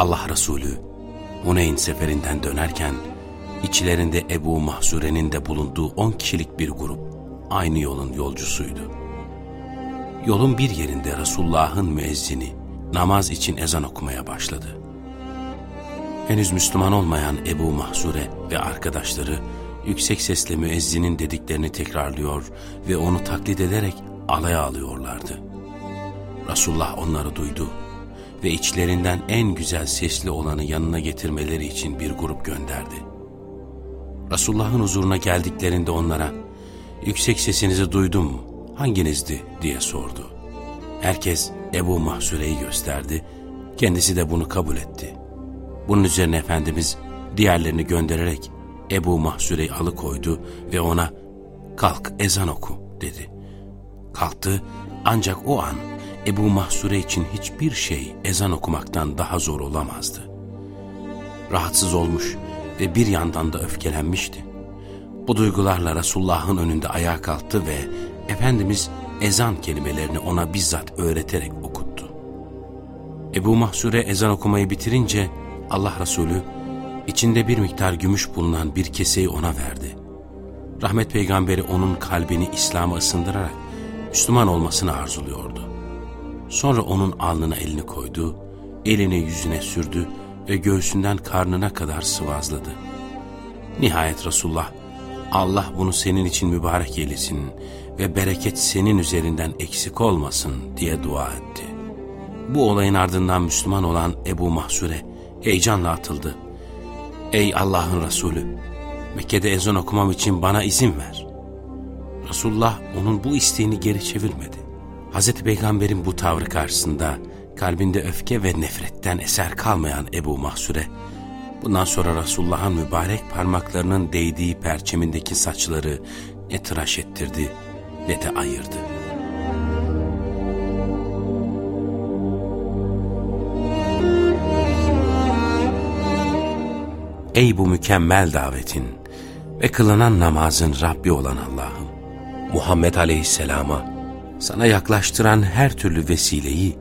Allah Resulü Huneyn seferinden dönerken içlerinde Ebu Mahzure'nin de bulunduğu on kişilik bir grup aynı yolun yolcusuydu. Yolun bir yerinde Resulullah'ın müezzini namaz için ezan okumaya başladı. Henüz Müslüman olmayan Ebu Mahzure ve arkadaşları yüksek sesle müezzinin dediklerini tekrarlıyor ve onu taklit ederek alaya alıyorlardı. Resulullah onları duydu ve içlerinden en güzel sesli olanı yanına getirmeleri için bir grup gönderdi. Resulullah'ın huzuruna geldiklerinde onlara, yüksek sesinizi duydum, hanginizdi diye sordu. Herkes Ebu Mahsure'yi gösterdi, kendisi de bunu kabul etti. Bunun üzerine Efendimiz diğerlerini göndererek Ebu Mahsure'yi alıkoydu ve ona kalk ezan oku dedi. Kalktı ancak o an Ebu Mahsure için hiçbir şey ezan okumaktan daha zor olamazdı. Rahatsız olmuş ve bir yandan da öfkelenmişti. Bu duygularla Resulullah'ın önünde ayağa kalktı ve Efendimiz ezan kelimelerini ona bizzat öğreterek okuttu. Ebu Mahsure ezan okumayı bitirince Allah Resulü içinde bir miktar gümüş bulunan bir keseyi ona verdi. Rahmet peygamberi onun kalbini İslam'a ısındırarak Müslüman olmasını arzuluyordu. Sonra onun alnına elini koydu, elini yüzüne sürdü ve göğsünden karnına kadar sıvazladı. Nihayet Resulullah, Allah bunu senin için mübarek eylesin ve bereket senin üzerinden eksik olmasın diye dua etti. Bu olayın ardından Müslüman olan Ebu Mahsure heyecanla atıldı. Ey Allah'ın Resulü! Mekke'de ezan okumam için bana izin ver. Resulullah onun bu isteğini geri çevirmedi. Hazreti Peygamber'in bu tavrı karşısında kalbinde öfke ve nefretten eser kalmayan Ebu Mahsure, bundan sonra Resulullah'ın mübarek parmaklarının değdiği perçemindeki saçları ne tıraş ettirdi ne de ayırdı. Ey bu mükemmel davetin ve kılınan namazın Rabbi olan Allah'ım, Muhammed Aleyhisselam'a sana yaklaştıran her türlü vesileyi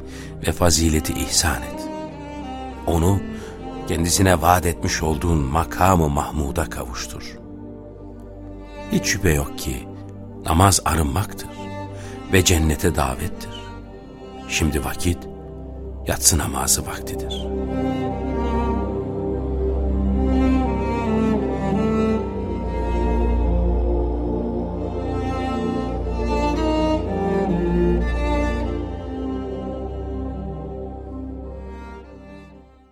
ve fazileti ihsan et. Onu kendisine vaat etmiş olduğun makamı Mahmud'a kavuştur. Hiç şüphe yok ki namaz arınmaktır ve cennete davettir. Şimdi vakit yatsı namazı vaktidir.''